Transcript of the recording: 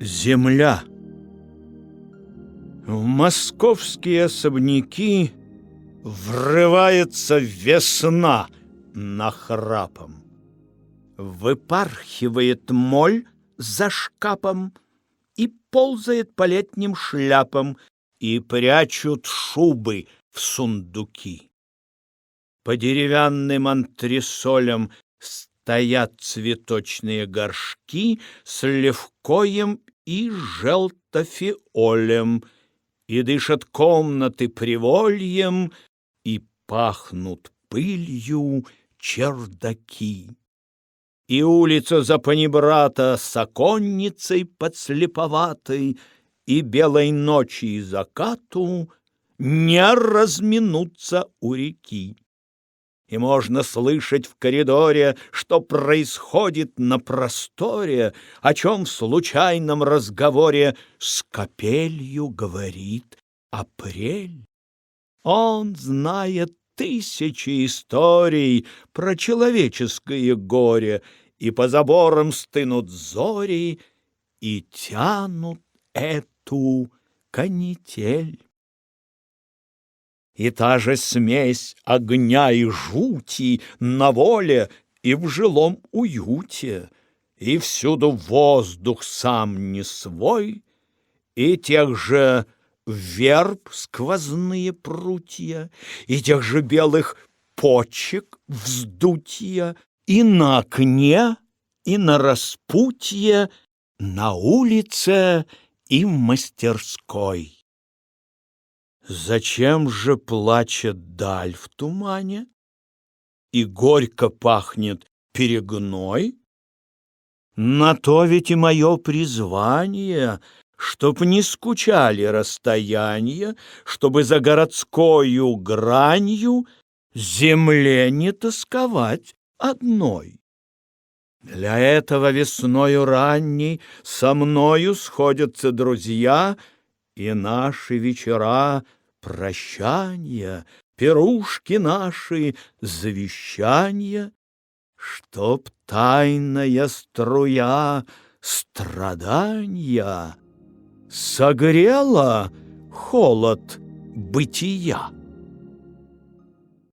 Земля. В московские особняки Врывается весна нахрапом. Выпархивает моль за шкапом И ползает по летним шляпам, И прячут шубы в сундуки. По деревянным антресолям Стоят цветочные горшки С левкоем и желтофиолем, И дышат комнаты привольем, И пахнут пылью чердаки. И улица за панибрата с оконницей подслеповатой И белой ночи и закату Не разминуться у реки и можно слышать в коридоре, что происходит на просторе, о чем в случайном разговоре с капелью говорит апрель. Он знает тысячи историй про человеческое горе, и по заборам стынут зори и тянут эту канитель. И та же смесь огня и жути на воле и в жилом уюте, И всюду воздух сам не свой, И тех же верб сквозные прутья, И тех же белых почек вздутья, И на окне, и на распутье, На улице и в мастерской. Зачем же плачет даль в тумане? И горько пахнет перегной? На то ведь и мое призвание, Чтоб не скучали расстояния, Чтобы за городскою гранью Земле не тосковать одной. Для этого весною ранней Со мною сходятся друзья, И наши вечера — прощания, пирушки наши, завещания, Чтоб тайная струя страдания Согрела холод бытия.